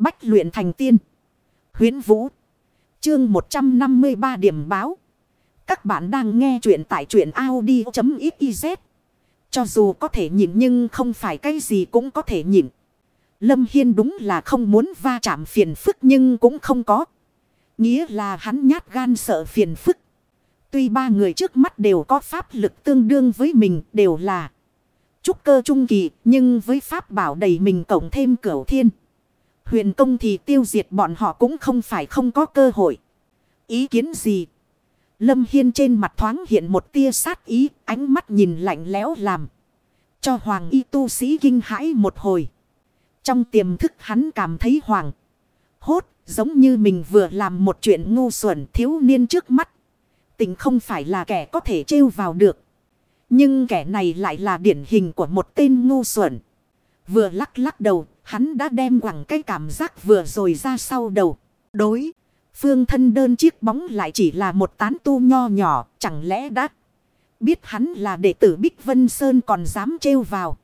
Bách luyện thành tiên. Huyến Vũ. Chương 153 điểm báo. Các bạn đang nghe truyện tại truyện Audi.xyz. Cho dù có thể nhịn nhưng không phải cái gì cũng có thể nhịn. Lâm Hiên đúng là không muốn va chạm phiền phức nhưng cũng không có. Nghĩa là hắn nhát gan sợ phiền phức. Tuy ba người trước mắt đều có pháp lực tương đương với mình, đều là trúc cơ trung kỳ, nhưng với pháp bảo đầy mình cộng thêm cửu thiên. Huyền công thì tiêu diệt bọn họ cũng không phải không có cơ hội. Ý kiến gì? Lâm Hiên trên mặt thoáng hiện một tia sát ý, ánh mắt nhìn lạnh lẽo làm. Cho hoàng y tu sĩ kinh hãi một hồi. Trong tiềm thức hắn cảm thấy hoàng. Hốt, giống như mình vừa làm một chuyện ngu xuẩn thiếu niên trước mắt. Tình không phải là kẻ có thể trêu vào được. Nhưng kẻ này lại là điển hình của một tên ngu xuẩn. Vừa lắc lắc đầu, hắn đã đem quẳng cái cảm giác vừa rồi ra sau đầu. Đối, phương thân đơn chiếc bóng lại chỉ là một tán tu nho nhỏ, chẳng lẽ đã biết hắn là đệ tử Bích Vân Sơn còn dám trêu vào.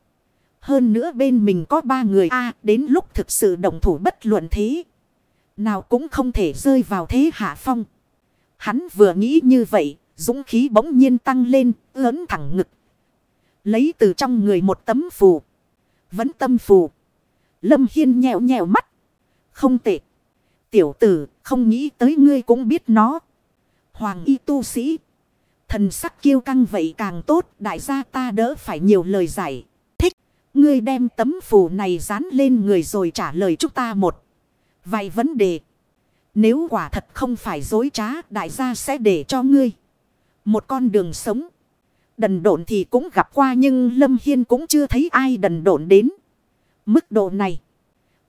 Hơn nữa bên mình có ba người a đến lúc thực sự động thủ bất luận thế. Nào cũng không thể rơi vào thế hạ phong. Hắn vừa nghĩ như vậy, dũng khí bỗng nhiên tăng lên, lớn thẳng ngực. Lấy từ trong người một tấm phù. Vẫn tâm phù. Lâm Hiên nhẹo nhẹo mắt. Không tệ. Tiểu tử, không nghĩ tới ngươi cũng biết nó. Hoàng y tu sĩ. Thần sắc kiêu căng vậy càng tốt, đại gia ta đỡ phải nhiều lời giải. Thích, ngươi đem tấm phù này dán lên người rồi trả lời chúng ta một. Vài vấn đề. Nếu quả thật không phải dối trá, đại gia sẽ để cho ngươi. Một con đường sống. Đần độn thì cũng gặp qua nhưng Lâm Hiên cũng chưa thấy ai đần độn đến. Mức độ này.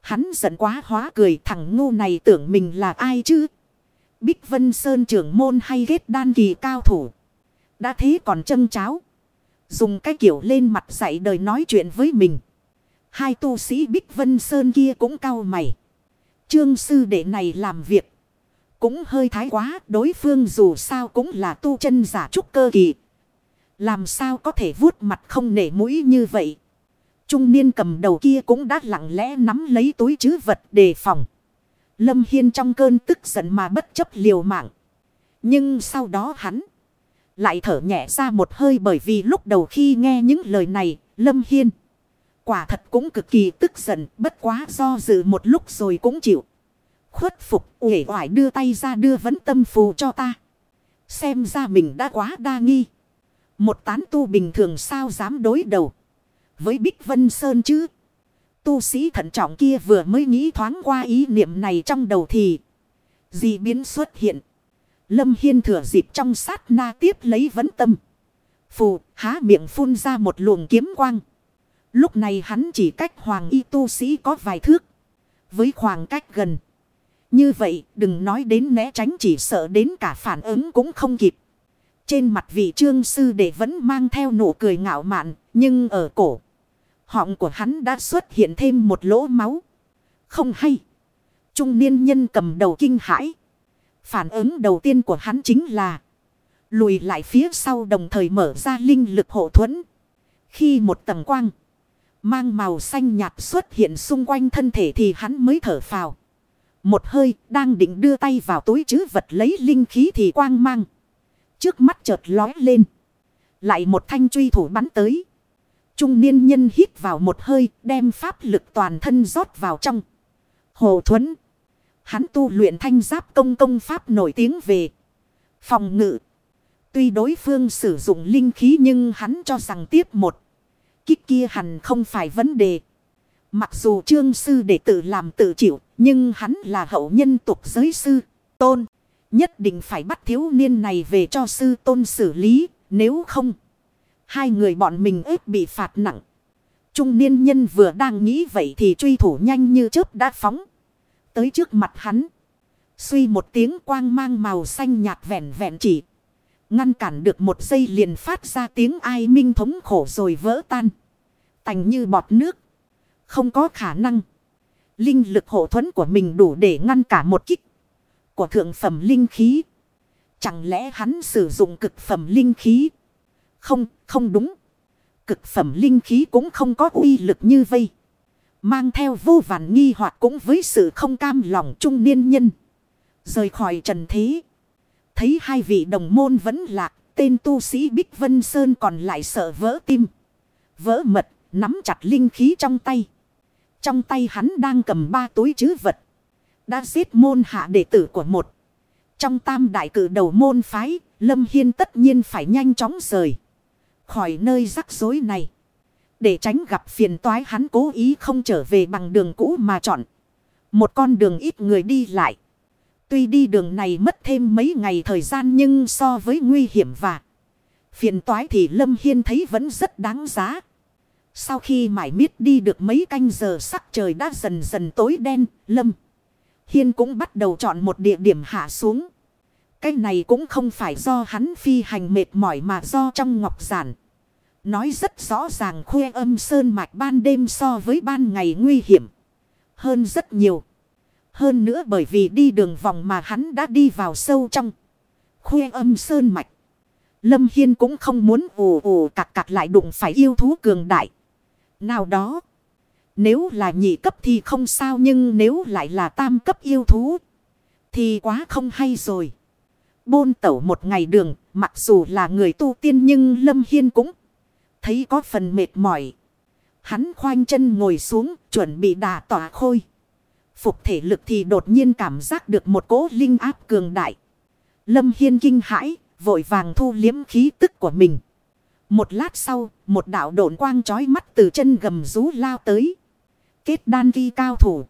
Hắn giận quá hóa cười thằng ngu này tưởng mình là ai chứ. Bích Vân Sơn trưởng môn hay ghét đan kỳ cao thủ. Đã thế còn châm cháo. Dùng cái kiểu lên mặt dạy đời nói chuyện với mình. Hai tu sĩ Bích Vân Sơn kia cũng cao mày. Trương sư đệ này làm việc. Cũng hơi thái quá. Đối phương dù sao cũng là tu chân giả trúc cơ kỳ. Làm sao có thể vuốt mặt không nể mũi như vậy. Trung niên cầm đầu kia cũng đã lặng lẽ nắm lấy túi chứ vật đề phòng. Lâm Hiên trong cơn tức giận mà bất chấp liều mạng. Nhưng sau đó hắn lại thở nhẹ ra một hơi bởi vì lúc đầu khi nghe những lời này, Lâm Hiên quả thật cũng cực kỳ tức giận, bất quá do dự một lúc rồi cũng chịu. Khuất phục, uể oải đưa tay ra đưa vấn tâm phù cho ta. Xem ra mình đã quá đa nghi. Một tán tu bình thường sao dám đối đầu với Bích Vân Sơn chứ. Tu sĩ thận trọng kia vừa mới nghĩ thoáng qua ý niệm này trong đầu thì. Dị biến xuất hiện. Lâm Hiên thừa dịp trong sát na tiếp lấy vấn tâm. Phù, há miệng phun ra một luồng kiếm quang. Lúc này hắn chỉ cách hoàng y tu sĩ có vài thước. Với khoảng cách gần. Như vậy, đừng nói đến né tránh chỉ sợ đến cả phản ứng cũng không kịp. Trên mặt vị trương sư đệ vẫn mang theo nụ cười ngạo mạn. Nhưng ở cổ. Họng của hắn đã xuất hiện thêm một lỗ máu. Không hay. Trung niên nhân cầm đầu kinh hãi. Phản ứng đầu tiên của hắn chính là. Lùi lại phía sau đồng thời mở ra linh lực hộ thuẫn. Khi một tầng quang. Mang màu xanh nhạt xuất hiện xung quanh thân thể thì hắn mới thở phào. Một hơi, đang định đưa tay vào túi chứ vật lấy linh khí thì quang mang. Trước mắt chợt lói lên. Lại một thanh truy thủ bắn tới. Trung niên nhân hít vào một hơi, đem pháp lực toàn thân rót vào trong. Hồ Thuấn. Hắn tu luyện thanh giáp công công pháp nổi tiếng về. Phòng ngự. Tuy đối phương sử dụng linh khí nhưng hắn cho rằng tiếp một. Kích kia hẳn không phải vấn đề. Mặc dù trương sư đệ tự làm tự chịu. Nhưng hắn là hậu nhân tục giới sư. Tôn. Nhất định phải bắt thiếu niên này về cho sư tôn xử lý. Nếu không. Hai người bọn mình ít bị phạt nặng. Trung niên nhân vừa đang nghĩ vậy thì truy thủ nhanh như chớp đã phóng. Tới trước mặt hắn. Suy một tiếng quang mang màu xanh nhạt vẹn vẹn chỉ. Ngăn cản được một giây liền phát ra tiếng ai minh thống khổ rồi vỡ tan. Tành như bọt nước. Không có khả năng. Linh lực hộ thuẫn của mình đủ để ngăn cả một kích. Của thượng phẩm linh khí. Chẳng lẽ hắn sử dụng cực phẩm linh khí. Không, không đúng. Cực phẩm linh khí cũng không có uy lực như vây. Mang theo vô vàn nghi hoặc cũng với sự không cam lòng trung niên nhân. Rời khỏi trần thế. Thấy hai vị đồng môn vẫn lạc. Tên tu sĩ Bích Vân Sơn còn lại sợ vỡ tim. Vỡ mật, nắm chặt linh khí trong tay. Trong tay hắn đang cầm ba túi chứ vật. Đã giết môn hạ đệ tử của một. Trong tam đại cử đầu môn phái, Lâm Hiên tất nhiên phải nhanh chóng rời. Khỏi nơi rắc rối này. Để tránh gặp phiền toái hắn cố ý không trở về bằng đường cũ mà chọn. Một con đường ít người đi lại. Tuy đi đường này mất thêm mấy ngày thời gian nhưng so với nguy hiểm và phiền toái thì Lâm Hiên thấy vẫn rất đáng giá. Sau khi mải miết đi được mấy canh giờ sắc trời đã dần dần tối đen, Lâm Hiên cũng bắt đầu chọn một địa điểm hạ xuống. Cái này cũng không phải do hắn phi hành mệt mỏi mà do trong ngọc giản. Nói rất rõ ràng khuê âm sơn mạch ban đêm so với ban ngày nguy hiểm hơn rất nhiều. Hơn nữa bởi vì đi đường vòng mà hắn đã đi vào sâu trong. Khuê âm sơn mạch. Lâm Hiên cũng không muốn ồ ồ cạc cạc lại đụng phải yêu thú cường đại. Nào đó. Nếu là nhị cấp thì không sao nhưng nếu lại là tam cấp yêu thú. Thì quá không hay rồi. Bôn tẩu một ngày đường. Mặc dù là người tu tiên nhưng Lâm Hiên cũng thấy có phần mệt mỏi. Hắn khoanh chân ngồi xuống chuẩn bị đà tỏa khôi phục thể lực thì đột nhiên cảm giác được một cỗ linh áp cường đại. Lâm Hiên kinh hãi, vội vàng thu liếm khí tức của mình. Một lát sau, một đạo độn quang trói mắt từ chân gầm rú lao tới. Kết đan vi cao thủ.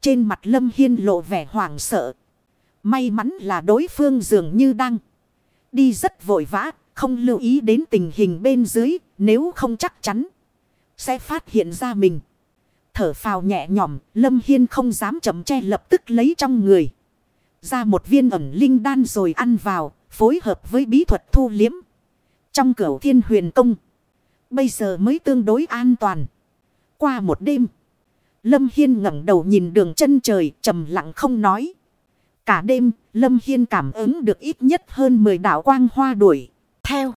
Trên mặt Lâm Hiên lộ vẻ hoảng sợ. May mắn là đối phương dường như đang đi rất vội vã, không lưu ý đến tình hình bên dưới, nếu không chắc chắn sẽ phát hiện ra mình. Thở phào nhẹ nhõm, Lâm Hiên không dám chậm che lập tức lấy trong người. Ra một viên ẩn linh đan rồi ăn vào, phối hợp với bí thuật thu liếm. Trong cửu thiên huyền công. Bây giờ mới tương đối an toàn. Qua một đêm. Lâm Hiên ngẩng đầu nhìn đường chân trời trầm lặng không nói. Cả đêm, Lâm Hiên cảm ứng được ít nhất hơn 10 đạo quang hoa đuổi. Theo.